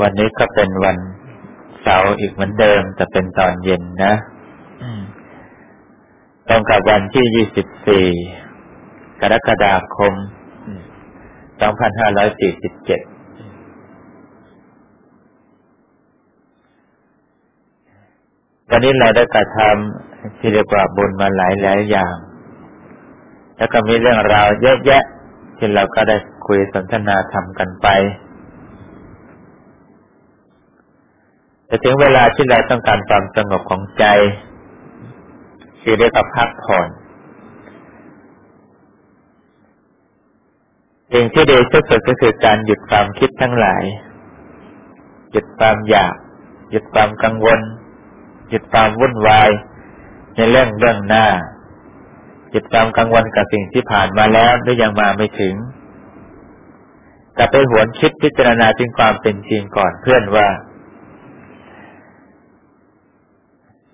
วันนี้ก็เป็นวันเสาร์อีกเหมือนเดิม แต่เป็นตอนเย็นนะตรงกับวันที่ยี่สิบสี่กรกฎาคมสองพันห้าร้อยสี่สิบเจ็ดวันนี้เราได้กระทำที่เรียกว่าบุญมาหลายหลายอย่าง แล้วก็มีเรื่องราวเยอะแยะที่เราก็ได้คุยสนทนาทำกันไป แต่ถึงเวลาที่เราต้องการความสงบของใจคือเรียกว่าพักผ่อนสิ่งที่ดีที่สุดก็คือการหยุดความคิดทั้งหลาย หยุดความอยาก หยุดความกังวล หยุดความวุ่นวาย ในเรื่องเรื่องหน้า หยุดความกังวลกับสิ่งที่ผ่านมาแล้วหรือยังมาไม่ถึงกลับไปหวนคิดพิจารณาถึงความเป็นจริงก่อนเพื่อนว่า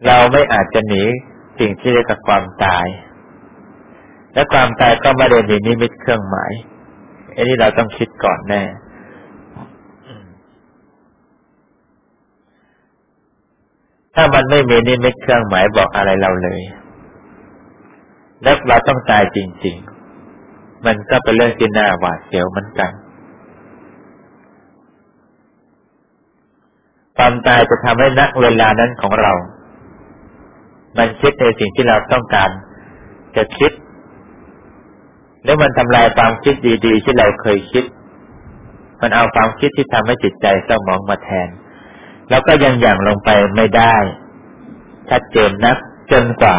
เราไม่อาจจะหนีสิ่งที่เรียกว่าความตาย และความตายก็ไม่ได้มีนิมิตเครื่องหมายอันนี้เราต้องคิดก่อนแน่ ถ้ามันไม่มีนิมิตเครื่องหมายบอกอะไรเราเลย แล้วเราต้องตายจริง ๆ มันก็เป็นเรื่องที่น่าหวาดเสียวเหมือนกัน ความตายจะทำให้นักเวลานั้นของเรา มันคิดในสิ่งที่เราต้องการ จะคิด แล้วมันทำลายความคิดดีๆ ที่เราเคยคิด มันเอาความคิดที่ทำให้จิตใจเศร้าหมองมาแทน แล้วก็ยังอย่างลงไปไม่ได้ ชัดเจนนักจนกว่า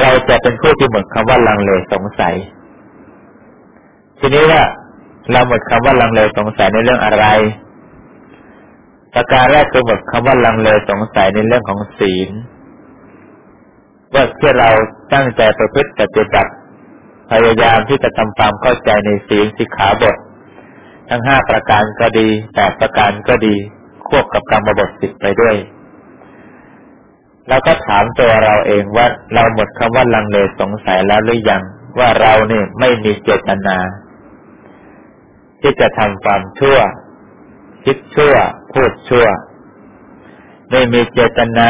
เราจะเป็นผู้ที่หมดคำว่าลังเลสงสัย ทีนี้ว่าเราหมดคำว่าลังเลสงสัยในเรื่องอะไรประการแรกคือหมดคำว่าลังเลสงสัยในเรื่องของศีล ว่าที่เราตั้งใจประพฤติปฏิบัติพยายามที่จะทำความเข้าใจในศีลสิกขาบท ทั้งห้าประการก็ดีแปดประการก็ดี ควบกับกรรมบทสิบไปด้วยเราก็ถามตัวเราเองว่าเราหมดคำว่าลังเลสงสัยแล้วหรือยัง ว่าเราเนี่ยไม่มีเจตนา ที่จะทำความชั่ว คิดชั่ว พูดชั่ว ไม่มีเจตนา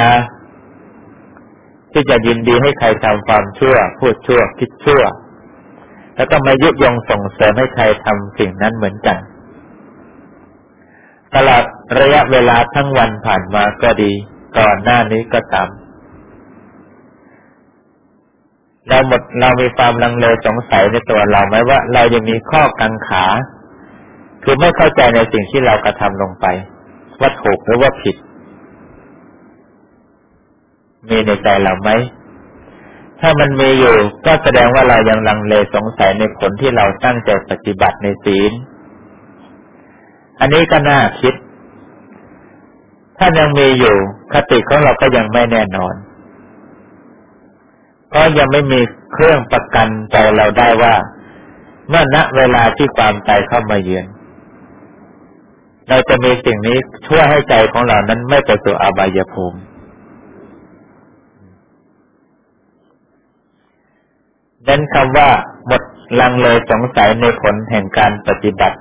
ที่จะยินดีให้ใครทำความชั่ว พูดชั่ว คิดชั่ว แล้วก็มายุยงส่งเสริมให้ใครทำสิ่งนั้นเหมือนกัน ตลอดระยะเวลาทั้งวันผ่านมาก็ดี ก่อนหน้านี้ก็ตามเราหมดเรามีความลังเลสงสัยในตัวเราไหมว่า เรายังมีข้อกังขา คือไม่เข้าใจในสิ่งที่เรากระทำลงไป ว่าถูกหรือว่าผิด มีในใจเราไหมถ้ามันมีอยู่ ก็แสดงว่าเรายังลังเลสงสัยในผลที่เราตั้งใจปฏิบัติในศีล อันนี้ก็น่าคิด ถ้ายังมีอยู่ คติของเราก็ยังไม่แน่นอน ก็ยังไม่มีเครื่องประกันใจเราได้ว่า เมื่อณเวลาที่ความตายเข้ามาเยือน เราจะมีสิ่งนี้ช่วยให้ใจของเรานั้นไม่ไปสู่อบายภูมิ เน้นคำว่าหมดลังเลยสงสัยในผลแห่งการปฏิบัติ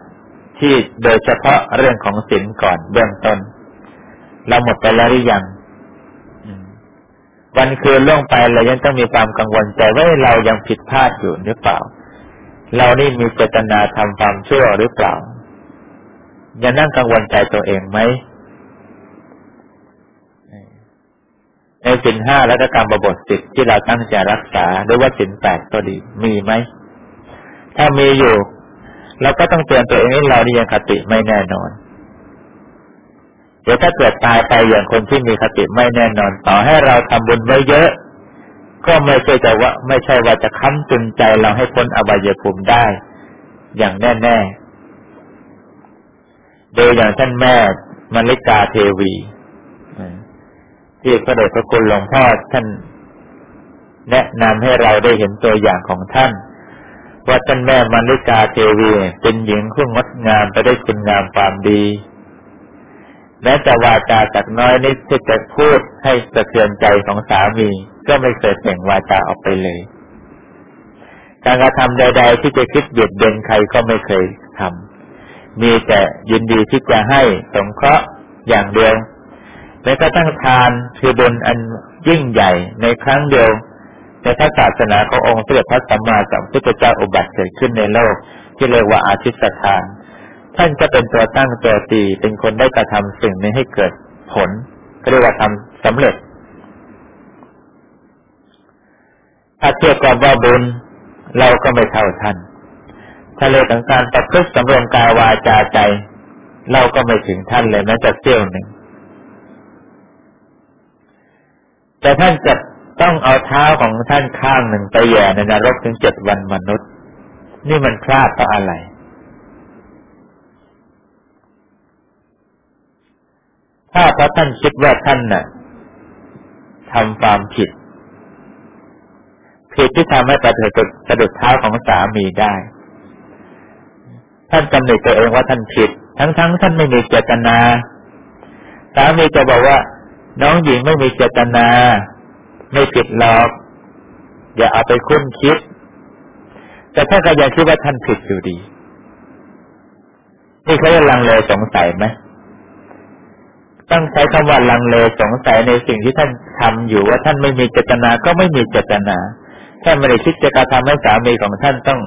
ที่โดยเฉพาะเรื่องของศีลก่อนเบื้องต้น เราหมดไปแล้วหรือยังวันคืนล่วงไปเรายังต้องมีความกังวลใจว่าเรายังผิดพลาดอยู่หรือเปล่า เรานี่มีเจตนาทำความชั่วหรือเปล่ายังนั่งกังวลใจตัวเองไหม ในสินห้าและกรรมบทสิบที่เราตั้งใจรักษาหรือว่าสินแปดก็ดีมีไหม ถ้ามีอยู่ เราก็ต้องเตือนตัวเองให้เรานี่ยังคติไม่แน่นอน เดี๋ยวถ้าเกิดตายไปอย่างคนที่มีคติไม่แน่นอน ต่อให้เราทำบุญไว้เยอะ ก็ไม่ใช่จะว่า ไม่ใช่ว่าจะค้ำจุนใจเราให้พ้นอบายภูมิได้ อย่างแน่ ๆ โดยอย่างท่านแม่มลิกาเทวี ที่พระเดชพระคุณหลวงพ่อท่านแนะนำให้เราได้เห็นตัวอย่างของท่าน ว่าท่านแม่มาริกาเทวีเป็นหญิงผู้งดงามไปได้คุณงามความดีแม้แต่วาจาจากน้อยนิดที่จะพูดให้สะเทือนใจของสามี ก็ไม่เคยเปล่งวาจาออกไปเลย การกระทำใด ๆ ที่จะคิดเบียดเบียนใครก็ไม่เคยทำมีแต่ยินดีที่จะให้สงเคราะห์อย่างเดียว แม้กระทั่งทานคือบุญอันยิ่งใหญ่ในครั้งเดียว ในพระศาสนาขององค์เสด็จพระสัมมาสัมพุทธเจ้าอุบัติเกิดขึ้นในโลก ที่เรียกว่าอาทิตทาน ท่านจะเป็นตัวตั้งตัวตีเป็นคนได้กระทำสิ่งนี้ให้เกิดผลเรียกว่าทำสำเร็จถ้าเทียบกับว่าบุญเราก็ไม่เท่าท่านทะเลต่างการประพฤติสำรวมกายวาจาใจ เราก็ไม่ถึงท่านเลยแม้แต่เสี้ยวหนึ่ง แต่ท่านจะต้องเอาเท้าของท่านข้างหนึ่งไปแย่ในนรกถึงเจ็ดวันมนุษย์ นี่มันพลาดเพราะอะไร ถ้าพระท่านคิดว่าท่านน่ะทำความผิด ผิดที่ทำให้ประเถิดสะดุดเท้าของสามีได้ ท่านจำหนิตัวเองว่าท่านผิด ทั้งๆทท่านไม่มีเจตนา สามีจะบอกว่า น้องหญิงไม่มีเจตนา ไม่ผิดหรอก อย่าเอาไปคุ้นคิด แต่ท่านก็ยังคิดว่าท่านผิดอยู่ดี นี่เขาจะลังเลสงสัยไหมต้องใช้คำว่าลังเลสงสัยในสิ่งที่ท่านทำอยู่ว่าท่านไม่มีเจตนาก็ไม่มีเจตนาท่านไม่ได้คิดจะกระทำให้สามีของท่านต้อง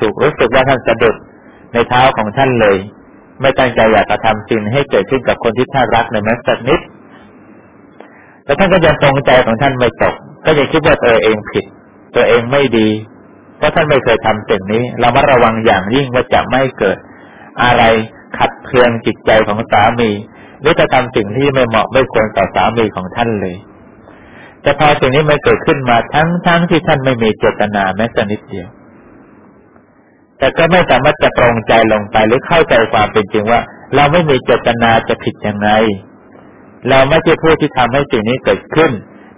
ถูกรู้สึกว่าท่านสะดุดในเท้าของท่านเลย ไม่ตั้งใจอยากกระทำสิ่งให้เกิดขึ้นกับคนที่ท่านรักในแม้สักนิด แต่ท่านก็ยังตรงใจของท่านไม่ตก ก็ยังคิดว่าตัวเองผิด ตัวเองไม่ดีเพราะท่านไม่เคยทำสิ่งนี้ เรามาระวังอย่างยิ่งว่าจะไม่เกิด อะไรขัดเคืองจิตใจของสามีหรือจะทำสิ่งที่ไม่เหมาะไม่ควรต่อสามีของท่านเลยแต่พอสิ่งนี้ไม่เกิดขึ้นมาทั้งทั้งที่ท่านไม่มีเจตนาแม้แต่นิดเดียว แต่ก็ไม่สามารถจะตรงใจลงไปหรือเข้าใจความเป็นจริงว่า เราไม่มีเจตนาจะผิดอยังไง เราไม่ใช่ผู้ที่ทำให้สิ่งนี้เกิดขึ้น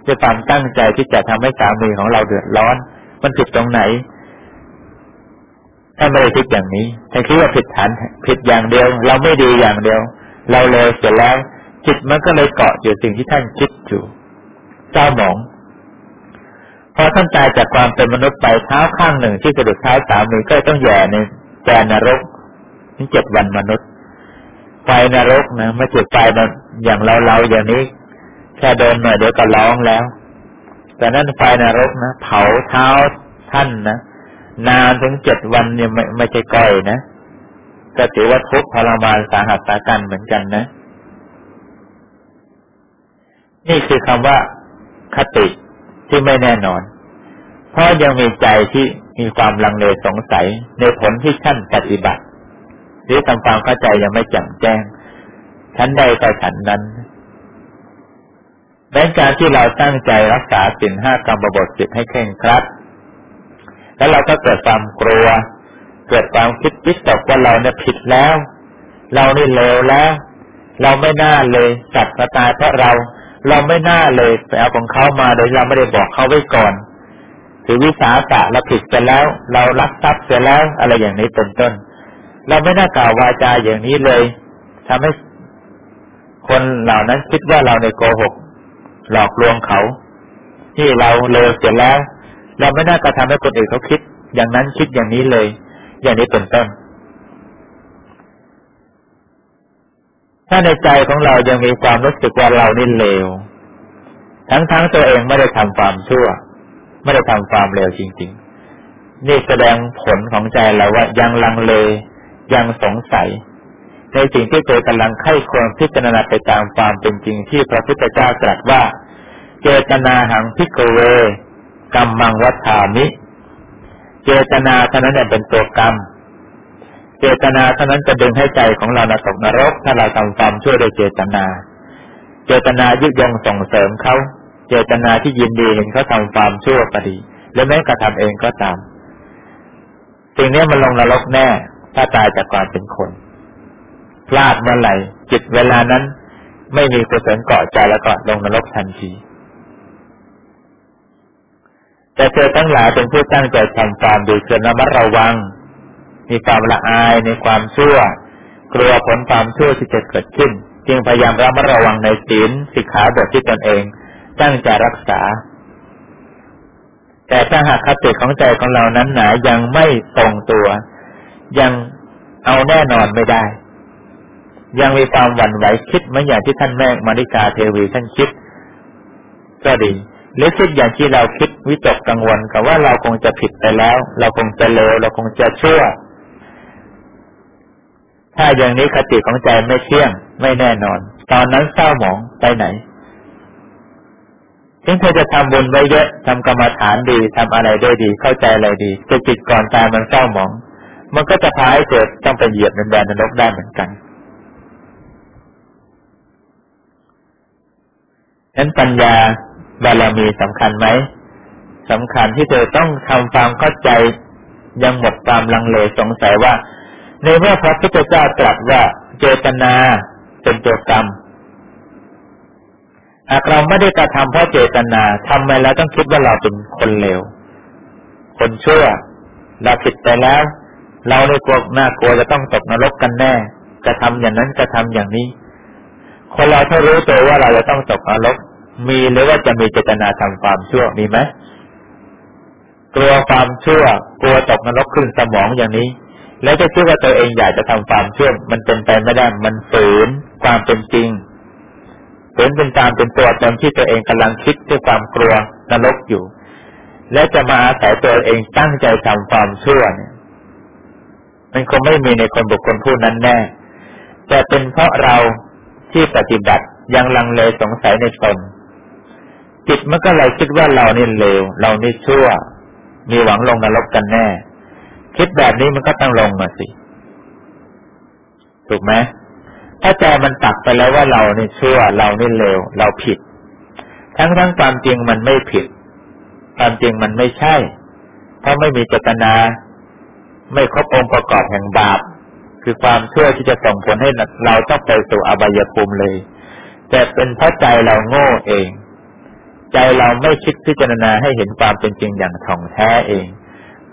ด้วยความตั้งใจที่จะทำให้สามีของเราเดือดร้อน มันผิดตรงไหนถ้าไม่ได้คิดอย่างนี้ถ้าคิดว่าผิดฐานผิดอย่างเดียว เราไม่ดีอย่างเดียว เราเลยเสร็จแล้ว จิตมันก็เลยเกาะอยู่สิ่งที่ท่านคิดอยู่เจ้าหมองพอท่านตายจากความเป็นมนุษย์ไปเท้าข้างหนึ่งที่กระดูกเท้าสามีก็ต้องแย่ในแกนนรกถึงเจ็ดวันมนุษย์ ไฟนรกนะไม่จุดไฟอย่างเราเราอย่างนี้ แค่เดินหน่อยเดี๋ยวก็ร้องแล้ว แต่นั่นไฟนรกนะเผาเท้าท่านนะนานถึงเจ็ดวันเนี่ยไม่ไม่ใช่ก้อยนะก็ถือว่าทุกข์ทรมานสาหัสสากันเหมือนกันนะ นี่คือคำว่าคติที่ไม่แน่นอน เพราะยังมีใจที่มีความลังเลสงสัยในผลที่ท่านปฏิบัติ รือทำความเข้าใจยังไม่แจ่มแจ้งชั้นใดก็ชั้นนั้นแม้การที่เราตั้งใจรักษาสินห้ากรรมบทสิบให้เคร่งครัด แล้วเราก็เกิดความกลัว เกิดความคิดวิตกว่าเราเนี่ยผิดแล้ว เรานี่เลวแล้ว เราไม่น่าเลยจัดมาตายเพราะเรา เราไม่น่าเลยไปเอาของเขามาโดยเราไม่ได้บอกเขาไว้ก่อนถือวิสาสะเราผิดไปแล้ว เรารักทรัพย์เสียแล้ว อะไรอย่างนี้เป็นต้น เราไม่น่ากล่าววาจาอย่างนี้เลยทำให้คนเหล่านั้นคิดว่าเราในโกหก หลอกลวงเขา ที่เราเลวเสียแล้ว เราไม่น่ากระทำให้คนอื่นเขาคิด อย่างนั้นคิดอย่างนี้เลย อย่างนี้เป็นต้น ถ้าในใจของเรายังมีความรู้สึกว่าเรานี่เลว ทั้งๆตัวเองไม่ได้ทำความชั่ว ไม่ได้ทำความเลวจริง ๆ นี่แสดงผลของใจเราว่ายังลังเล ยังสงสัย ในสิ่งที่ตัวกำลังไข้ควรพิจารณาไปตามความเป็นจริงที่พระพุทธเจ้าตรัสว่า เจตนาหังพิกเวกรรมมังวัฏามิ เจตนาเท่านั้นเป็นตัวกรรม เจตนาเท่านั้นจะดึงให้ใจของเราตกนรก ถ้าเราทำความช่วยโดยเจตนา เจตนายึดยงส่งเสริมเขาเจตนาที่ยินดีเห็นเขาทำความชั่วก็ดีและแม้กระทำเองก็ตามสิ่งนี้มันลงนรกแน่ ถ้าตายจากความเป็นคน พลาดเมื่อไหร่จิตเวลานั้น ไม่มีกุศลเกาะใจแล้วก็ลงนรกทันทีแต่เธอทั้งหลายเป็นผู้ตั้งใจทำความดีคือระมัดระวัง มีความละอายในความชั่ว กลัวผลความชั่วที่จะเกิดขึ้น จึงพยายามระมัดระวังในศีลสิกขาบทที่ตนเอง ตั้งใจรักษา แต่ถ้าหากคติของใจของเรานั้นหนายังไม่ตรงตัว ยังเอาแน่นอนไม่ได้ ยังมีความหวั่นไหวคิดเหมือนอย่างที่ท่านแม่มาริกาเทวีท่านคิด ก็ดีหรือคิดอย่างที่เราคิดวิตกกังวลกับว่าเราคงจะผิดไปแล้ว เราคงจะเลวเราคงจะชั่ว ถ้าอย่างนี้คติของใจไม่เที่ยง ไม่แน่นอน ตอนนั้นเศร้าหมองไปไหนถึงเธอจะทำบุญไว้เยอะทำกรรมฐานดีทำอะไรได้ดี เข้าใจอะไรดีแต่จิตก่อนตายมันเศร้าหมอง มันก็จะพาให้เกิดต้องไปเหยียบในแดนนรกได้เหมือนกันนั้นปัญญาบารมีสำคัญไหมสำคัญที่เธอต้องทำความเข้าใจยังหมดความลังเลสงสัยว่า ในเมื่อพระพุทธเจ้าตรัสว่าเจตนาเป็นตัวกรรมหากเราไม่ได้กระทำเพราะเจตนาทำไปแล้วต้องคิดว่าเราเป็นคนเลวคนชั่วเราผิดไปแล้ว เราในกลัวหน้ากลัวจะต้องตกนรกกันแน่กระทำอย่างนั้นกระทำอย่างนี้ คนเราถ้ารู้ตัวว่าเราจะต้องตกนรก มีหรือว่าจะมีเจตนาทำความชั่วมีไหมกลัวความชั่ว กลัวตกนรกขึ้นสมองอย่างนี้ แล้วจะคิดว่าตัวเองอยากจะทำความชั่วมันเป็นไปไม่ได้มันฝืนความเป็นจริงฝืนเป็นตามเป็นตัวตนที่ตัวเองกำลังคิดด้วยความกลัวนรกอยู่ และจะมาอาศัยตัวเองตั้งใจทำความชั่วเนี่ย มันคงไม่มีในคนบุคคลผู้นั้นแน่ แต่เป็นเพราะเราที่ปฏิบัติยังลังเลสงสัยในตนจิตมันก็เลยคิดว่าเรานี่เลว เรานี่ชั่ว มีหวังลงนรกกันแน่ คิดแบบนี้มันก็ต้องลงมาสิ ถูกไหมถ้าใจมันตักไปแล้วว่าเรานี่ชั่ว เรานี่เลว เราผิด ทั้งทั้งความจริงมันไม่ผิด ความจริงมันไม่ใช่ เพราะไม่มีเจตนา ไม่ครบองค์ประกอบแห่งบาป คือความชั่วที่จะส่งผลให้เราต้องไปสู่อบายภูมิเลย แต่เป็นเพราะใจเราโง่เอง ใจเราไม่คิดพิจารณาให้เห็นความเป็นจริงอย่างถ่องแท้เอง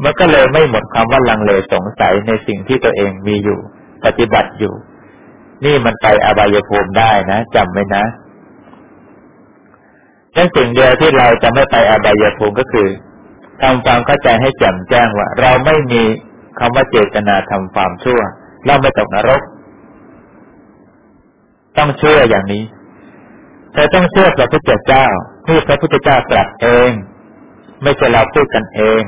มันก็เลยไม่หมดความว่าลังเลสงสัยในสิ่งที่ตัวเองมีอยู่ ปฏิบัติอยู่ นี่มันไปอบายภูมิได้นะจำไว้นะและสิ่งเดียวที่เราจะไม่ไปอบายภูมิก็คือทำความเข้าใจให้แจ่มแจ้งว่า เราไม่มี คำว่าเจตนาทำความชั่วเราไม่ตกนรก ต้องเชื่ออย่างนี้เธอต้องเชื่อพระพุทธเจ้าที่พระพุทธเจ้าตรัสเอง ไม่ใช่เราพูดกันเอง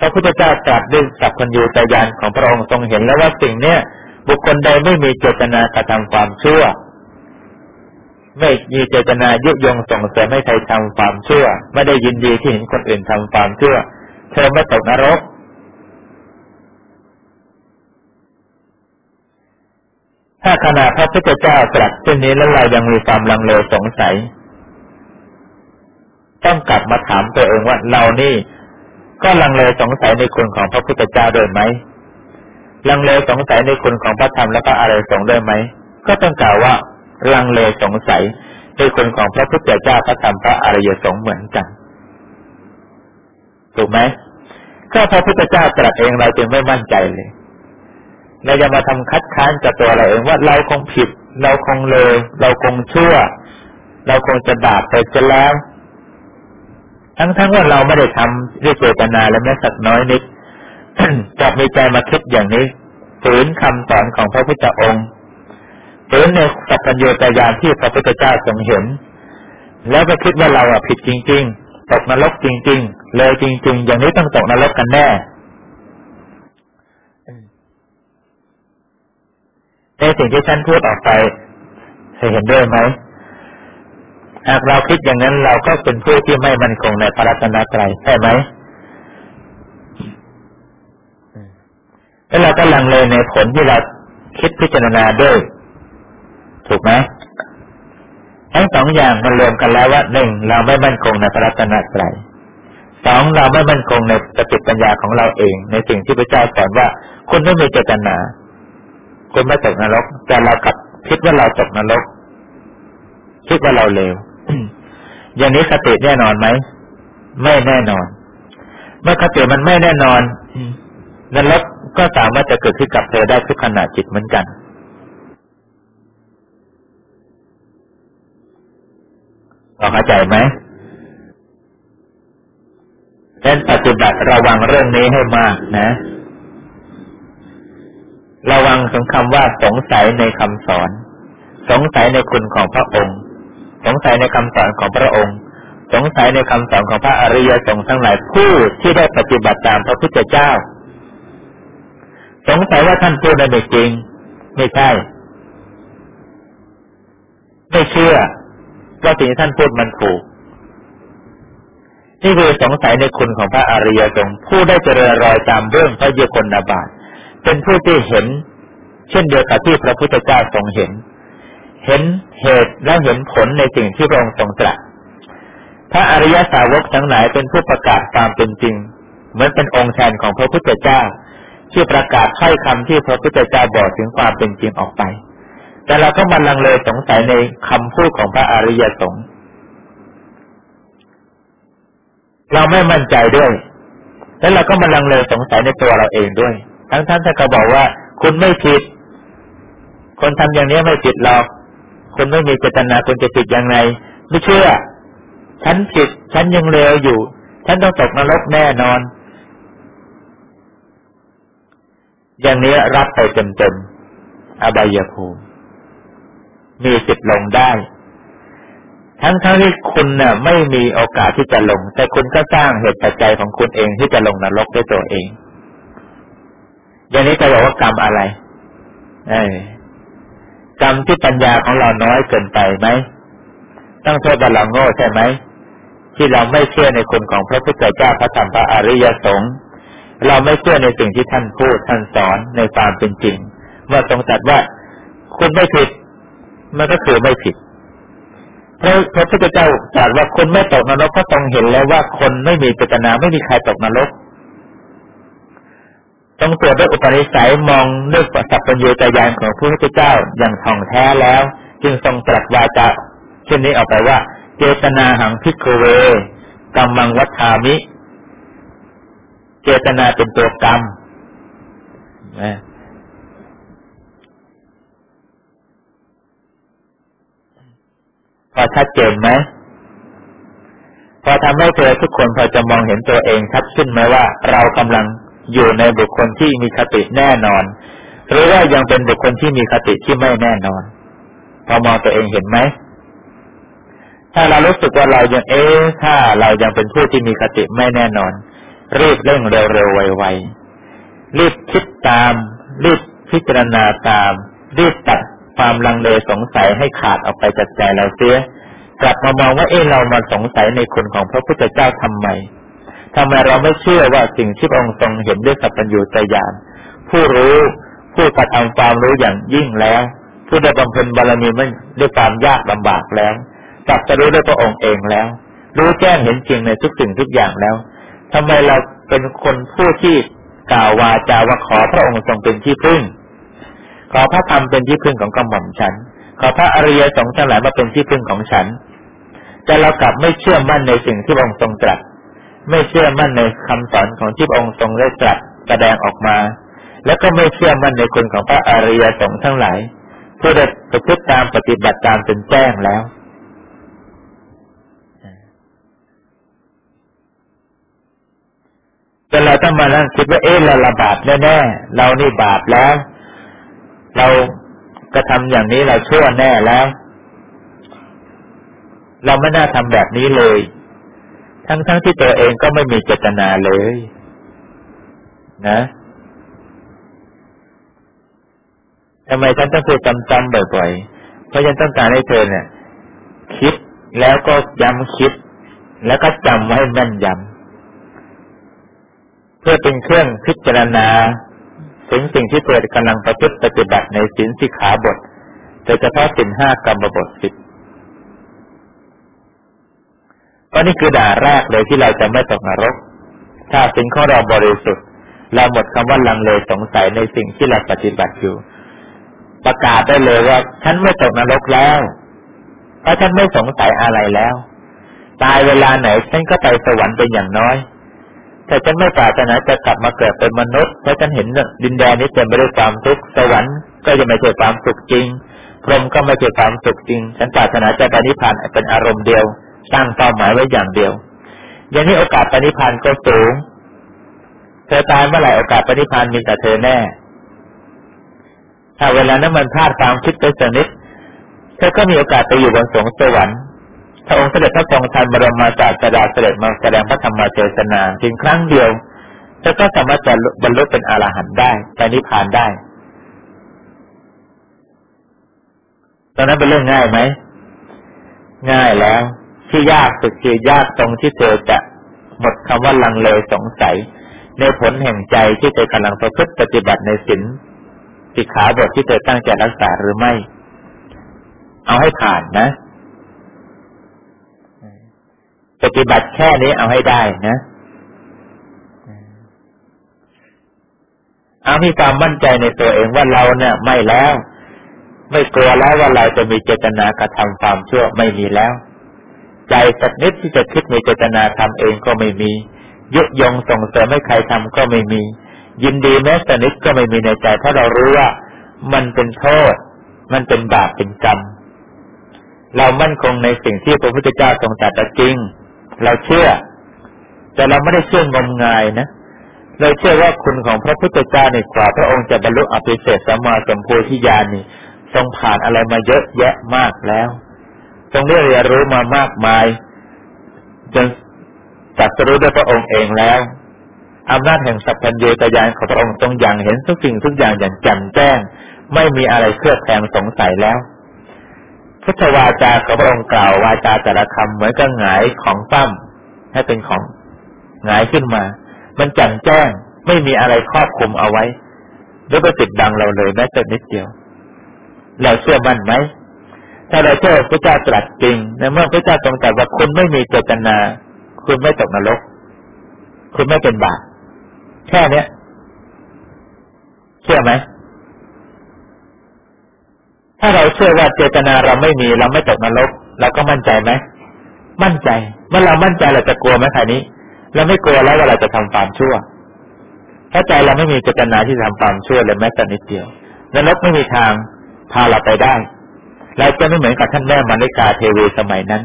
พระพุทธเจ้าตรัสด้วยสัพพัญญูตยานของพระองค์ทรงเห็นแล้วว่าสิ่งเนี้ยบุคคลใดไม่มีเจตนากระทำความชั่ว ไม่มีเจตนายุยงส่งเสริมให้ใครทำความชั่ว ไม่ได้ยินดีที่เห็นคนอื่นทำความชั่ว เธอไม่ตกนรก ถ้าขณะพระพุทธเจ้าตรัสเช่นนี้แล้วเรายังมีความลังเลสงสัย ต้องกลับมาถามตัวเองว่าเรานี่ ก็ลังเลสงสัยในคุณของพระพุทธเจ้าด้วยไหมลังเลสงสัยในคุณของพระธรรมและพระอริยสงฆ์ด้วยไหมก็ต้องกล่าวว่าลังเลสงสัยในคุณของพระพุทธเจ้าพระธรรมพระอริยสงฆ์เหมือนกันถูกไหมก็พระพุทธเจ้าตรัสเองเราจึงไม่มั่นใจเลย เราจะมาทำคัดค้านกับตัวเราเองว่าเราคงผิด เราคงเลยเราคงชั่ว เราคงจะบาปไปจะแล้ว ทั้งๆว่าเราไม่ได้ทำด้วยเจตนาและแม้สักน้อยนิดจะมีใจมาคิดอย่างนี้ฝืนคำสอนของพระพุทธองค์ฝืนในสัพพัญญตญาณที่พระพุทธเจ้าทรงเห็น แล้วก็คิดว่าเราอะผิดจริง ๆ ตกนรกจริง ๆ เลยจริง ๆ อย่างนี้ต้องตกนรกกันแน่ ในสิ่งที่ท่านพูดออกไปเคยเห็นด้วยไหมหากเราคิดอย่างนั้นเราก็เป็นผู้ที่ไม่มั่นคงในพระรัตนตรัยใช่ไหมแล้วเราก็ลังเลในผลที่เราคิดพิจารณาด้วย ถูกไหมทั้งสองอย่างมันรวมกันแล้วว่าหนึ่งเราไม่มั่นคงในพระรัตนตรัยสองเราไม่มั่นคงในสติปัญญาของเราเอง ในสิ่งที่พระเจ้าสอนว่า คุณไม่มีเจตนา คุณไม่ตกนรก แต่เรากลับคิดว่าเราตกนรก คิดว่าเราเลวอย่างนี้คติแน่นอนไหม ไม่แน่นอน เมื่อคติมันไม่แน่นอนนรกก็สามารถจะเกิดขึ้นกับเธอได้ทุกขณะจิตเหมือนกันพอเข้าใจไหมดังนั้นปฏิบัติระวังเรื่องนี้ให้มากนะ ระวังถึงคำว่าสงสัยในคำสอน สงสัยในคุณของพระองค์ สงสัยในคำสอนของพระองค์ สงสัยในคำสอนของพระอริยสงฆ์ทั้งหลายผู้ที่ได้ปฏิบัติตามพระพุทธเจ้า สงสัยว่าท่านพูดนั้นไม่จริง ไม่ใช่ ไม่เชื่อว่าสิ่งที่ท่านพูดมันถูกนี่คือสงสัยในคุณของพระอริยสงฆ์ผู้ได้เจริญรอยตามเรื่องพระเยคนนาบาต เป็นผู้ที่เห็น เช่นเดียวกับที่พระพุทธเจ้าทรงเห็น เห็นเหตุและเห็นผลในสิ่งที่พระองค์ทรงตรัสพระอริยสาวกทั้งหลายเป็นผู้ประกาศตามเป็นจริง เหมือนเป็นองค์แทนของพระพุทธเจ้า ที่ประกาศถ้อยคำที่พระพุทธเจ้าบอกถึงความเป็นจริงออกไป แต่เราก็มาลังเลสงสัยในคำพูดของพระอริยสงฆ์เราไม่มั่นใจด้วย แล้วเราก็มาลังเลสงสัยในตัวเราเองด้วย ทั้งท่านท่านก็บอกว่า คุณไม่ผิด คนทำอย่างนี้ไม่ผิดหรอกคุณไม่มีเจตนาคุณจะผิดยังไงไม่เชื่อ ฉันผิด ฉันยังเลวอยู่ ฉันต้องตกนรกแน่นอน อย่างนี้รับไปเต็มๆอบายภูมิ มีสิทธิ์ลงได้ทั้งทั้งที่คุณน่ะไม่มีโอกาสที่จะลง แต่คุณก็สร้างเหตุปัจจัยของคุณเองที่จะลงนรกด้วยตัวเอง อย่างนี้จะบอกว่ากรรมอะไรเอกรรมที่ปัญญาของเราน้อยเกินไปไหมต้องโทษว่าเราโง่ใช่ไหมที่เราไม่เชื่อในคุณของพระพุทธเจ้าพระธรรมพระอริยสงฆ์เราไม่เชื่อในสิ่งที่ท่านพูดท่านสอนในความเป็นจริงเมื่อทรงตรัสว่าคุณไม่ผิด มันก็คือไม่ผิดพระพระพุทธเจ้าตรัสว่าคนไม่ตกนรกก็ต้องเห็นแล้วว่าคนไม่มีเจตนาไม่มีใครตกนรก ต้องตรวจด้วยอุปนิสัยมองด้วยสัพพัญญูตายานของพระพุทธเจ้าอย่างท่องแท้แล้ว จึงทรงตรัสวาจาเช่นนี้ออกไปว่า เจตนาหังพิกเวกรรมังวัฏามิ เจตนาเป็นตัวกรรมพอชัดเจนไหมพอทำให้เธอทุกคนพอจะมองเห็นตัวเองชัดขึ้นไหมว่า เรากำลัง อยู่ในบุคคลที่มีคติแน่นอน หรือว่ายังเป็นบุคคลที่มีคติที่ไม่แน่นอนพอมองตัวเองเห็นไหมถ้าเรารู้สึกว่าเรายังเอ๊ะถ้าเรายังเป็นผู้ที่มีคติไม่แน่นอน รีบเร่งเร็วๆไวๆรีบคิดตาม รีบพิจารณาตาม รีบตัดความลังเลสงสัยให้ขาดออกไปจากใจเราเสียกลับมามองว่าเออเรามาสงสัยในคุณของพระพุทธเจ้าทำไม ทำไมเราไม่เชื่อว่าสิ่งที่องค์ทรงเห็นด้วยสัพพัญญูตยานผู้รู้ผู้กระทำความรู้อย่างยิ่งแล้ว ผู้ได้บำเพ็ญบารมีมันด้วยความยากลำบากแล้วกลับจะรู้ด้วยพระองค์เองแล้ว รู้แจ้งเห็นจริงในทุกสิ่งทุกอย่างแล้วทำไมเราเป็นคนผู้ที่กล่าววาจาว่าขอพระองค์ทรงเป็นที่พึ่ง ขอพระธรรมเป็นที่พึ่งของกระหม่อมฉัน ขอพระอริยสงฆ์ทั้งหลายมาเป็นที่พึ่งของฉัน แต่เรากลับไม่เชื่อมั่นในสิ่งที่องค์ทรงตรัส ไม่เชื่อมั่นในคำสอนของที่องค์ทรงได้ตรัสแสดงออกมา แล้วก็ไม่เชื่อมั่นในคุณของพระอริยสงฆ์ทั้งหลายผู้ได้ประพฤติตามปฏิบัติตามเป็นแจ้งแล้วแต่เราต้องมานั่งคิดว่าเอ๊ะเราละบาปแน่ๆเรานี่บาปแล้ว เรากระทำอย่างนี้เราชั่วแน่แล้ว เราไม่น่าทำแบบนี้เลย ทั้งๆทที่ตัวเองก็ไม่มีเจตนาเลย นะทำไมฉันต้องพูดจำๆบ่อยๆ เพราะฉันต้องการให้เธอเนี่ย คิดแล้วก็ย้ำคิด แล้วก็จำไว้แม่นยำเพื่อเป็นเครื่องพิจารณา ถึงสิ่งที่เธอกำลังประพฤติปฏิบัติในสินสิขาบทโดยเฉพาะสินห้ากรรมบทสิบ ก็นี่คือด่าแรกเลยที่เราจะไม่ตกนรก ถ้าสิ่งของเราบริสุทธิ์เราหมดคำว่าลังเลสงสัยในสิ่งที่เราปฏิบัติอยู่ ประกาศได้เลยว่าฉันไม่ตกนรกแล้วเพราะฉันไม่สงสัยอะไรแล้ว ตายเวลาไหนฉันก็ไปสวรรค์เป็นอย่างน้อย แต่ฉันไม่ปรารถนาจะกลับมาเกิดเป็นมนุษย์เพราะฉันเห็นดินแดนนี้เต็มไปด้วยความทุกข์สวรรค์ก็จะไม่ใช่ความสุขจริงพรหมก็ไม่ใช่ความสุขจริง ฉันปรารถนาจะไปณิพันเป็นอารมณ์เดียว ตั้งเป้าหมายไว้อย่างเดียว อย่างนี้โอกาสปณิพันธ์ก็สูง เธอตายเมื่อไหร่โอกาสปณิพันธ์มีแต่เธอแน่ ถ้าเวลานั้นมันพลาดความคิดไปสนิทเธอก็มีโอกาสไปอยู่บนสวงสวรรค์พระองค์เสด็จพระทรงทันบรมศาสดาเสด็จมาแสดงพระธรรมเทศนาเพียงครั้งเดียวเธอก็สามารถจะบรรลุเป็นอรหันต์ได้ไปนิพพานได้ตอนนั้นเป็นเรื่องง่ายไหม ง่ายแล้ว ที่ยากสุดคือยากตรงที่เธอจะหมดคำว่าลังเลสงสัย ในผลแห่งใจที่เธอกำลังประพฤติปฏิบัติในศีลสิกขาบทที่เธอตั้งใจรักษาหรือไม่ เอาให้ผ่านนะ ปฏิบัติแค่นี้เอาให้ได้นะเอามีความมั่นใจในตัวเองว่าเราเนี่ย ไม่แล้ว ไม่กลัวแล้วว่าเราจะมีเจตนากระทำความชั่วไม่มีแล้ว ใจสักนิดที่จะคิดมีเจตนาทำเองก็ไม่มี ยุยงส่งเสริมให้ใครทำก็ไม่มี ยินดีแม้สนิทก็ไม่มีในใจ เพราะเรารู้ว่ามันเป็นโทษ มันเป็นบาปเป็นกรรม เรามั่นคงในสิ่งที่พระพุทธเจ้าทรงตรัสจริง เราเชื่อ แต่เราไม่ได้เชื่องมงายนะเราเชื่อว่าคุณของพระพุทธเจ้าในกว่า พระองค์จะบรรลุอภิเศษสัมมาสัมโพธิญาณนี่ทรงผ่านอะไรมาเยอะแยะมากแล้ว ทรงได้เรียนรู้มามากมายจนจัดสรู้ด้วยพระองค์เองแล้วอำนาจแห่งสัพพัญญูตยานของพระองค์ทรงอย่างเห็นทุกสิ่งทุกอย่างอย่างแจ่มแจ้ง ไม่มีอะไรเคลือบแคลงสงสัยแล้ว พุทธวาจาของพระองค์กล่าววาจาแต่ละคำเหมือนกับหงายของปั้มให้เป็นของหงายขึ้นมา มันแจ่มแจ้งไม่มีอะไรครอบคุมเอาไว้หรือไปติดดังเราเลยแม้แต่นิดเดียว เราเชื่อมั่นไหม ถ้าเราเชื่อพระเจ้าตรัสจริงในเมื่อพระเจ้าทรงตรัสว่าคุณไม่มีเจตนา คุณไม่ตกนรก คุณไม่เป็นบาปแค่เนี้ยเชื่อไหมถ้าเราเชื่อว่าเจตนาเราไม่มีเราไม่ตกนรกเราก็มั่นใจไหมมั่นใจเมื่อเรามั่นใจเราจะกลัวไหมท่านี้เราไม่กลัวแล้วว่าเราจะทำความชั่วถ้าใจเราไม่มีเจตนาที่จะทำความชั่วเลยแม้แต่นิดเดียวนรกไม่มีทางพาเราไปได้ เราจะไม่เหมือนกับท่านแม่มาริกาเทวีสมัยนั้น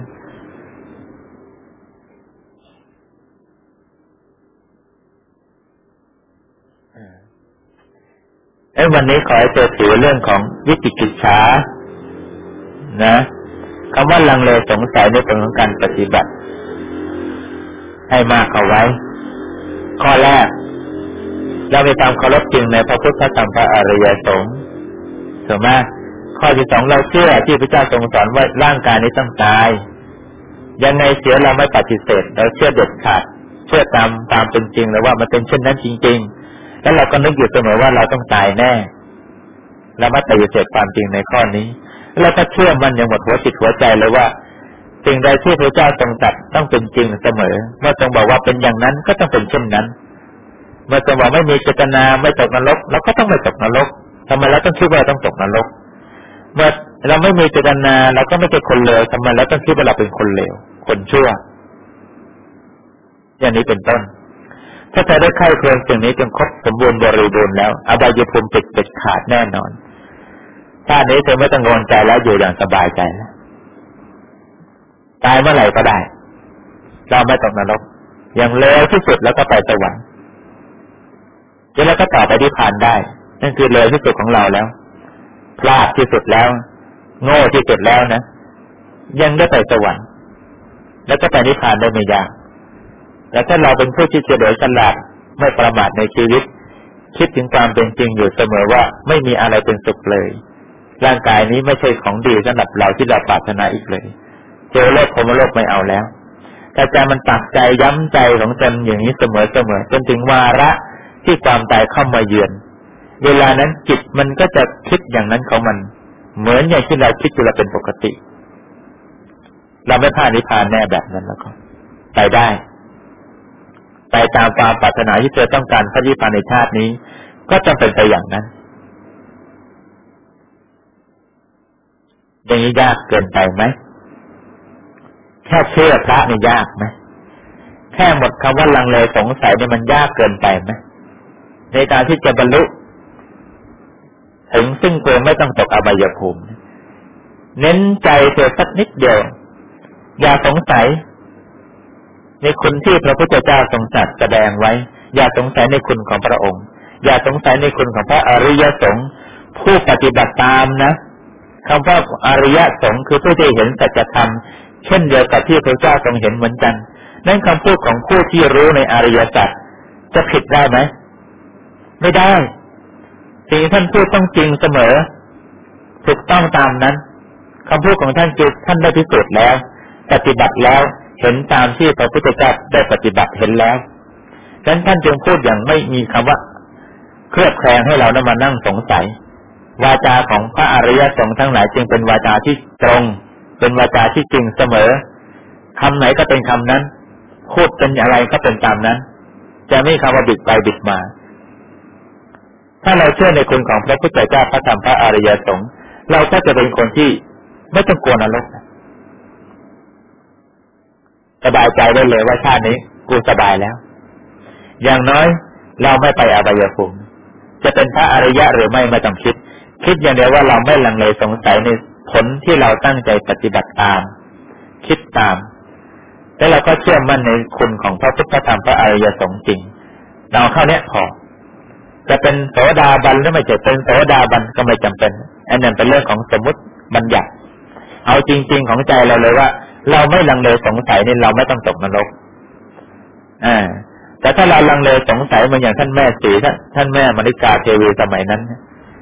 ไอ้วันนี้ขอให้เจอถือเรื่องของวิจิกิจฉานะคำว่าลังเลสงสัยในเรื่องของการปฏิบัติ ให้มากเอาไว้ ข้อแรก เราไปตามเคารพจริงในพระพุทธธรรมพระอริยสงฆ์ถูกไหม ข้อที่สองเราเชื่อที่พระเจ้าทรงสอนว่าร่างกายนี้ต้องตาย ยังไงเสียเราไม่ปฏิเสธ เราเชื่อเด็ดขาด เชื่อตามตามเป็นจริงเลยว่ามันเป็นเช่นนั้นจริง ๆ แล้วเราก็นึกอยู่เสมอว่าเราต้องตายแน่เราไม่ปฏิเสธความจริงในข้อนี้เราก็เชื่อมันอย่างหมดหัวจิตหัวใจเลยว่าสิ่งใดที่พระเจ้าทรงตัดต้องเป็นจริงเสมอ เมื่อทรงบอกว่าเป็นอย่างนั้นก็ต้องเป็นเช่นนั้น เมื่อทรงบอกไม่มีเจตนาไม่ตกนรกเราก็ต้องไม่ตกนรกทำไมเราต้องคิดว่าต้องตกนรก เมื่อเราไม่มีเจตนาเราก็ไม่ใช่คนเลวทำไมเราต้องคิดว่าเราเป็นคนเลวคนชั่ว อย่างนี้เป็นต้น ถ้าเธอได้ไข้ควรสิ่งนี้จนครบสมบูรณ์บริบูรณ์แล้วอบายภูมิปิดเด็ดขาดแน่นอนชาตินี้เธอไม่ต้องงวลใจแล้วอยู่อย่างสบายใจแล้วตายเมื่อไหร่ก็ได้ เราไม่ตกนรกอย่างเลวที่สุดแล้วก็ไปสวรรค์แล้วก็ต่อไปที่ผ่านได้ นั่นคือเลวที่สุดของเราแล้ว พลาดที่สุดแล้ว โง่ที่สุดแล้วนะยังได้ไปสวรรค์ แล้วก็ไปนิพพานได้ไม่ยากแต่ถ้าเราเป็นผู้ที่เฉลียวฉลาดไม่ประมาทในชีวิต คิดถึงความเป็นจริงอยู่เสมอว่าไม่มีอะไรเป็นสุขเลย ร่างกายนี้ไม่ใช่ของดีสำหรับเราที่เราปรารถนาอีกเลยเจอโลกพมโลกไม่เอาแล้วแต่ใจมันตักใจย้ำใจของตนอย่างนี้เสมอเสมอจนถึงวาระที่ความตายเข้ามาเยือน เวลานั้นจิตมันก็จะคิดอย่างนั้นของมัน เหมือนอย่างที่เราคิดอยู่เราเป็นปกติ เราไม่พลาดนิพพานแน่แบบนั้นแล้วก็ไปได้ ไปตามความปรารถนาที่เธอต้องการพระนิพพานในชาตินี้ ก็จำเป็นไปอย่างนั้น อย่างนี้ยากเกินไปไหมแค่เชื่อพระนี่ยากไหมแค่หมดคำว่าลังเลสงสัยนี่มันยากเกินไปไหมในการที่จะบรรลุ ถึงซึ่งตัวไม่ต้องตกอบายภูมิ เน้นใจเธอสักนิดเดียว อย่าสงสัย ในคุณที่พระพุทธเจ้าทรงจัดแสดงไว้ อย่าสงสัยในคุณของพระองค์ อย่าสงสัยในคุณของพระอริยสงฆ์ผผู้ปฏิบัติตามนะคำว่าอริยสงฆ์คือผู้ที่เห็นสัจธรรมเช่นเดียวกับที่พระเจ้าทรงเห็นเหมือนกัน นั่นคำพูดของผู้ที่รู้ในอริยสัจจะผิดได้ไหม ไม่ได้ สิ่งที่ท่านพูดต้องจริงเสมอ ถูกต้องตามนั้นคำพูดของท่านคือท่านได้พิสูจน์แล้ว ปฏิบัติแล้วเห็นตามที่พระพุทธเจ้าได้ปฏิบัติเห็นแล้วดังนั้นท่านจึงพูดอย่างไม่มีคำว่า เครือบแคลงให้เรานั้นมานั่งสงสัย วาจาของพระอริยสงฆ์ทั้งหลายจึงเป็นวาจาที่ตรง เป็นวาจาที่จริงเสมอคำไหนก็เป็นคำนั้นพูดเป็นอะไรก็เป็นตามนั้น จะไม่คำว่าบิดไปบิดมา ถ้าเราเชื่อในคุณของพระพุทธเจ้าพระธรรมพระอริยสงฆ์เราก็จะเป็นคนที่ไม่ต้องกลัวนรกสบายใจได้เลยว่าชาตินี้กูสบายแล้ว อย่างน้อยเราไม่ไปอบายภูมิจะเป็นพระอริยะหรือไม่ไม่ต้องคิด คิดอย่างเดียวว่าเราไม่ลังเลสงสัยในผลที่เราตั้งใจปฏิบัติตาม คิดตาม แล้วเราก็เชื่อมั่นในคุณของพระพุทธธรรมพระอริยสงฆ์จริง เราเข้าเนี้ยพอ จะเป็นโสดาบันหรือไม่จะเป็นโสดาบันก็ไม่จำเป็น อันนั้นเป็นเรื่องของสมมติบัญญัติ เอาจริง ๆ ของใจเราเลยว่า เราไม่ลังเลสงสัยนี่เราไม่ต้องตกนรกอ่าแต่ถ้าเราลังเลสงสัยมันอย่างท่านแม่สีท่านท่านแม่มริกาเทวีสมัยนั้น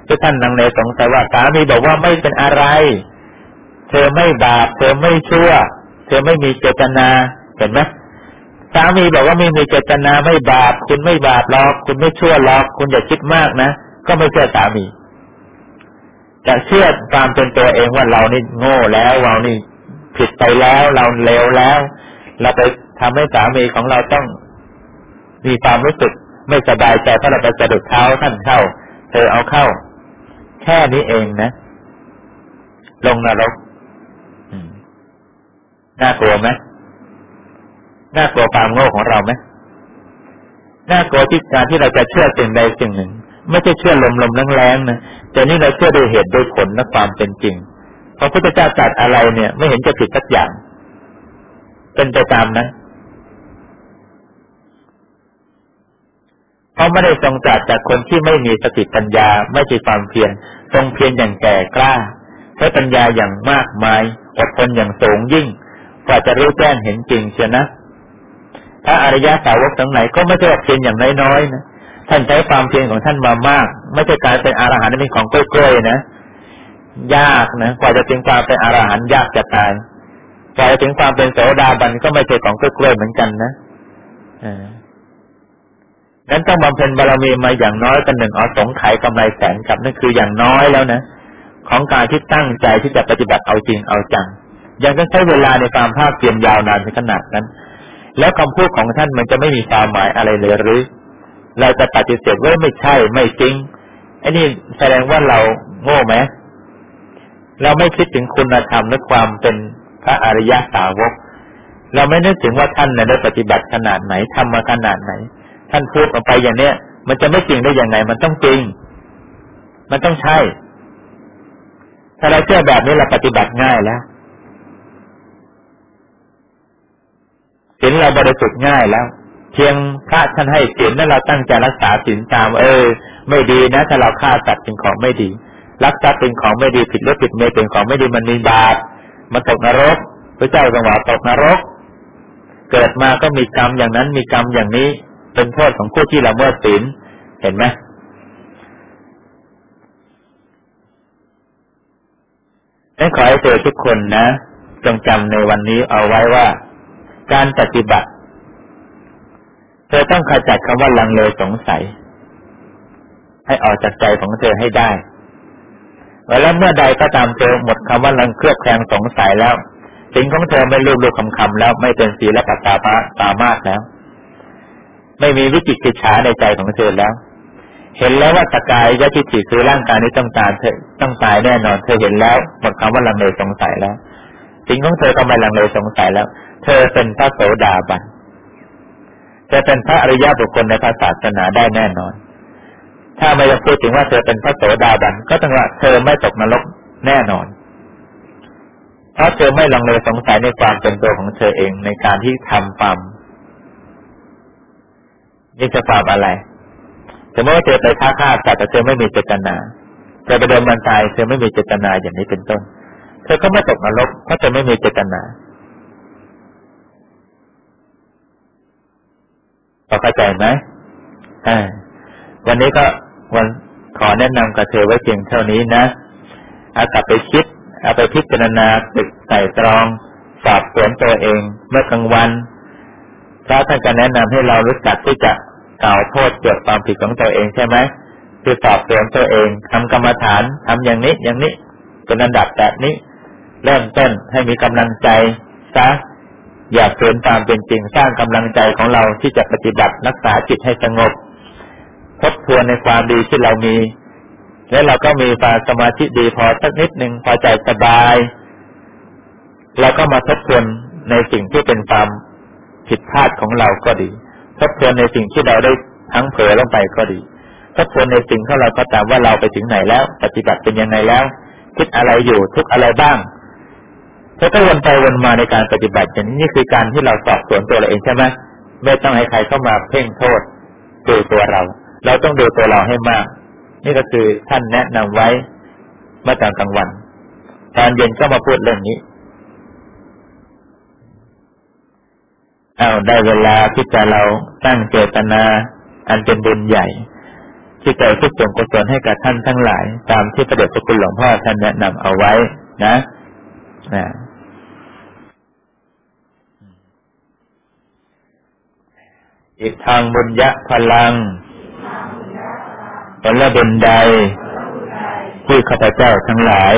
ที่ท่านลังเลสงสัยว่าสามีบอกว่าไม่เป็นอะไร เธอไม่บาปเธอไม่ชั่ว เธอไม่มีเจตนาเห็นไหม สามีบอกว่าไม่มีเจตนาไม่บาป คุณไม่บาปหรอก คุณไม่ชั่วหรอก คุณอย่าคิดมากนะ ก็ไม่เชื่อสามีจะเชื่อความเป็นตัวเองว่าเรานี่โง่แล้วเรานี่ผิดไปแล้วเราเลวแล้ว เราไปทำให้สามีของเราต้อง มีความรู้สึกไม่สบายใจเพราะเราไปสะดุดเท้าท่านเข้า เธอเอาเข้า แค่นี้เองนะ ลงนรกน่ากลัวไหม น่ากลัวความโง่ของเราไหมน่ากลัวที่การที่เราจะเชื่อสิ่งใดสิ่งหนึ่ง ไม่ใช่เชื่อลมลมแรงๆนะแต่นี่เราเชื่อโดยเหตุโดยผลและความเป็นจริงพระพุทธเจ้าจัดอะไรเนี่ย ไม่เห็นจะผิดสักอย่าง เป็นไปตามนั้นเขาไม่ได้ทรงจัดจากคนที่ไม่มีสติปัญญาไม่ใช่ความเพียรทรงเพียรอย่างแก่กล้าใช้ปัญญาอย่างมากมายอดทนอย่างสูงยิ่งกว่าจะรู้แจ้งเห็นจริงเชียนะ ถ้าอริยสาวกทั้งไหนก็ไม่ใช่เพียรอย่างน้อยๆนะท่านใช้ความเพียรของท่านมามาก ไม่ใช่การเป็นอรหันต์เป็นของกล้วยๆนะยากนะกว่าจะถึงความเป็นอรหันต์ยากจะตายกว่าจะถึงความเป็นโสดาบันก็ไม่ใช่ของกล้วยๆเหมือนกันนะอ่านั้นต้องบำเพ็ญบารมีมาอย่างน้อยกันหนึ่งอสงไขยกำไรแสนกับนั่นคืออย่างน้อยแล้วนะของการที่ตั้งใจที่จะปฏิบัติเอาจริงเอาจัง ยังต้องใช้เวลาในความภาคเพียรยาวนานในขนาดนั้น แล้วคำพูดของท่านมันจะไม่มีความหมายอะไรเลยหรือ เราจะปฏิเสธว่าไม่ใช่ไม่จริงไอ้นี่แสดงว่าเราโง่ไหมเราไม่คิดถึงคุณธรรมและความเป็นพระอริยสาวก เราไม่นึกถึงว่าท่านได้ปฏิบัติขนาดไหนทำมาขนาดไหน ท่านพูดออกไปอย่างเนี้ยมันจะไม่จริงได้ยังไง มันต้องจริง มันต้องใช่ ถ้าเราเชื่อแบบนี้เราปฏิบัติง่ายแล้ว เห็นเราบริสุทธิ์ง่ายแล้ว เพียงพระท่านให้ศีลแล้วเราตั้งใจรักษาศีลตาม เออ ไม่ดีนะถ้าเราฆ่าสัตว์เป็นของไม่ดี รักทรัพย์เป็นของไม่ดีผิดเลือผิดเมย์เป็นของไม่ดีมันมีบาปมันตกนรกพระเจ้าทรงว่าตกนรก เกิดมาก็มีกรรมอย่างนั้นมีกรรมอย่างนี้ เป็นโทษของผู้ที่ละเมิดศีลเห็นไหมฉันขอให้เธอทุกคนนะ จงจำในวันนี้เอาไว้ว่า การปฏิบัติ เธอต้องขจัดคำว่าลังเลสงสัย ให้ออกจากใจของเธอให้ได้แล้วเมื่อใดก็ตามเธอหมดคำว่าลังเครือบแคลงสงสัยแล้วสิ่งของเธอไม่รูปรูปคำคำแล้วไม่เป็นสีและปัตตาปะตามากแล้ว ไม่มีวิจิกิจฉาในใจของเธอแล้ว เห็นแล้วว่าสกายยะทิฏฐิคือร่างกายนี้ต้องตายเธอต้องตายแน่นอน เธอเห็นแล้วหมดคำว่าลังเลสงสัยแล้ว สิ่งของเธอก็ไม่ลังเลสงสัยแล้ว เธอเป็นพระโสดาบันจะเป็นพระอริยบุคคลในพระศาสนาได้แน่นอน ถ้าไม่จะพูดถึงว่าเธอเป็นพระโสดาบันก็ต้องว่าเธอไม่ตกนรกแน่นอน เพราะเธอไม่ลังเลสงสัยในความเป็นตัวของเธอเองในการที่ทำความนี่จะความอะไรสมมติว่าเธอไปฆ่าฆ่าสัตว์แต่เธอไม่มีเจตนาเธอไปโดนมันตายเธอไม่มีเจตนาอย่างนี้เป็นต้น เธอก็ไม่ตกนรกเพราะเธอไม่มีเจตนา พอเข้าใจไหมอ่าวันนี้ก็วันขอแนะนำกับเธอไว้เพียงเท่านี้นะเอากลับไปคิด เอาไปพิจารณาตึกใส่ตรอง สอบสวนตัวเอง เมื่อกลางวันพระท่านจะแนะนำให้เรารู้จักที่จะกล่าวโทษเกี่ยวกับความผิดของตัวเองใช่ไหมคือสอบสวนตัวเองทำกรรมฐานทำอย่างนี้อย่างนี้เป็นระดับแบบนี้ เริ่มต้นให้มีกำลังใจซะ อย่าเกินตามเป็นจริงสร้างกำลังใจของเราที่จะปฏิบัติรักษาจิตให้สงบทบทวนในความดีที่เรามี แล้วเราก็มีความสมาธิดีพอสักนิดหนึ่งพอใจสบาย เราก็มาทบทวนในสิ่งที่เป็นความผิดพลาดของเราก็ดี ทบทวนในสิ่งที่เราได้ทั้งเผลอลงไปก็ดี ทบทวนในสิ่งที่เราก็ตามว่าเราไปถึงไหนแล้ว ปฏิบัติเป็นยังไงแล้ว คิดอะไรอยู่ทุกอะไรบ้าง แล้วก็วนไปวนมาในการปฏิบัติอย่างนี้นี่คือการที่เราสอบสวนตัวเราเองใช่ไหมไม่ต้องให้ใครเข้ามาเพ่งโทษดูตัวเรา เราต้องดูตัวเราให้มาก นี่ก็คือท่านแนะนำไว้เมื่อตอนกลางวัน ตอนเย็นก็มาพูดเรื่องนี้เอาได้เวลาที่จะเราตั้งเจตนา อันเป็นบุญใหญ่ ที่จะทุกส่งกุศลให้กับท่านทั้งหลาย ตามที่ประเดชพระคุณหลวงพ่อท่านแนะนำเอาไว้นะนะ อิทางบุญยะพลังผลบุญใด ที่ข้าพเจ้าทั้งหลาย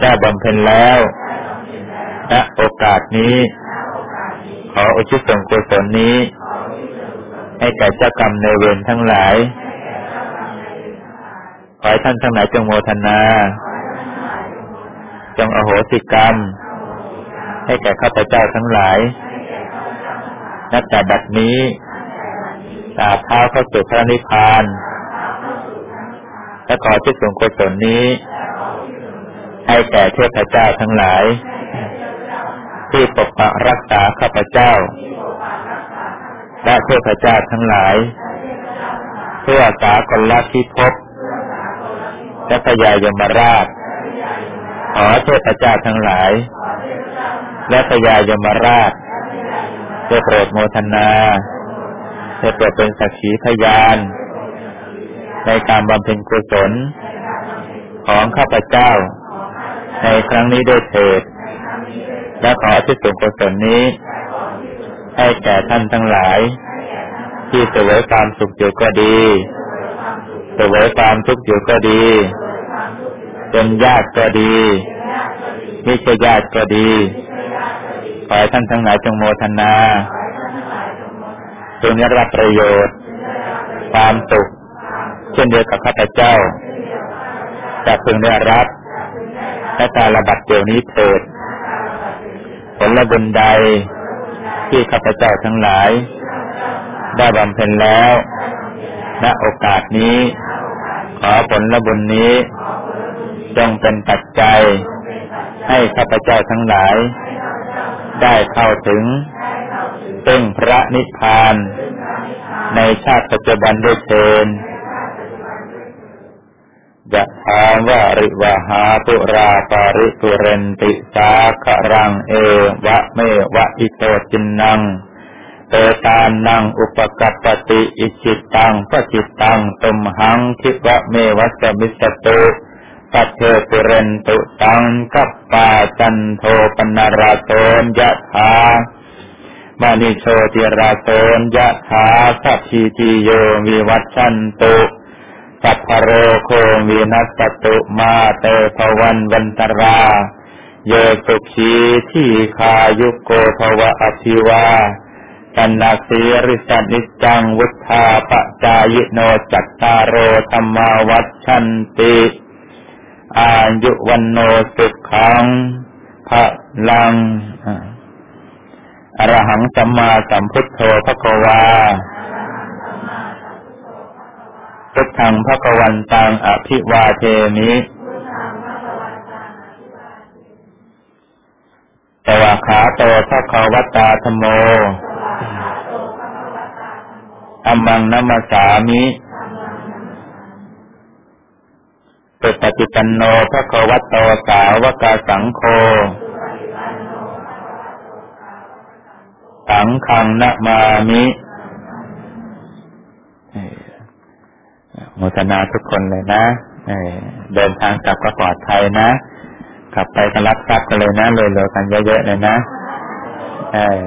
ได้บำเพ็ญแล้วณโอกาสนี้ ขออุทิศส่งกุศลนี้ ให้แก่เจ้ากรรมในเวรทั้งหลาย ขอให้ท่านทั้งหลายจงโมทนา จงอโหสิกรรม ให้แก่ข้าพเจ้าทั้งหลาย นับแต่บัดนี้ตาเท้าเข้าสู่พระนิพพานและขอที่สูงกุศลนี้ ให้แก่เทพเจ้าทั้งหลาย ที่ปกปักรักษาข้าพเจ้า และเทพเจ้าทั้งหลาย เพื่อสากลที่พบและพยายมราช ขอเทพเจ้าทั้งหลาย และพยายมราช จะโปรดโมทนาจะโปรดเป็นสักขีพยาน ในการบำเพ็ญกุศล ของข้าพเจ้า ในครั้งนี้ด้วยเถิด และขอที่สุกุศลนี้ ให้แก่ท่านทั้งหลาย ที่เสวยความสุขอยู่ก็ดีเสวยความทุกข์อยู่ก็ดี เป็นญาติก็ดีไม่ใช่ญาติก็ดี ขอให้ท่านทั้งหลายจงโมทนาจงได้รับประโยชน์ ความสุข เช่นเดียวกับข้าพเจ้าจะพึงได้รับและการระบัดเดี๋ยวนี้เถิด ผลบุญใดที่ข้าพเจ้าทั้งหลาย ได้บำเพ็ญแล้ว ณ โอกาสนี้ ขอผลบุญนี้ จงเป็นปัจจัย ให้ข้าพเจ้าทั้งหลาย ได้เข้าถึง ซึ่งพระนิพพาน ในชาติปัจจุบันด้วยเชิญจะถามว่าริวหาปุราปาริปุเรนติสาครังเอวะเมวะอิโตทินนังเปตานังอุปกัปปติอิจฉิตังปัตถิตังตุมหังขิปปเมวะสมิชฌตุ ปัจเทปุเรนตุตังกัปปาจันโทปนราโตนยะถามานิโชติราโตนยะถาสัพพิติโยวิวัชชันตุสัพพโรโควินัสตุมาเตภวันวันตราโยสุขีที่คายุโกภวะอภิวากันนาสีริสนิจังวุธาปจายโนจัตตาโรธรรมาวัชันติ อายุวันโนสุขังพระลังอรหังสัมมาสัมพุทโธพระกวาพุทธังพระกวันตังอภิวาเทมิตวาขาโตพระกวตาธโมธรรมังนัมสามิ สุปฏิปันโนพระโควัตโตสาวกาสังโฆสังฆังนะมามิโมทนาทุกคนเลยนะเดินทางกลับก็ปลอดภัยนะ กลับไปก็รับทรัพย์กันเลยนะเลยๆกันเยอะๆเลยนะ เออ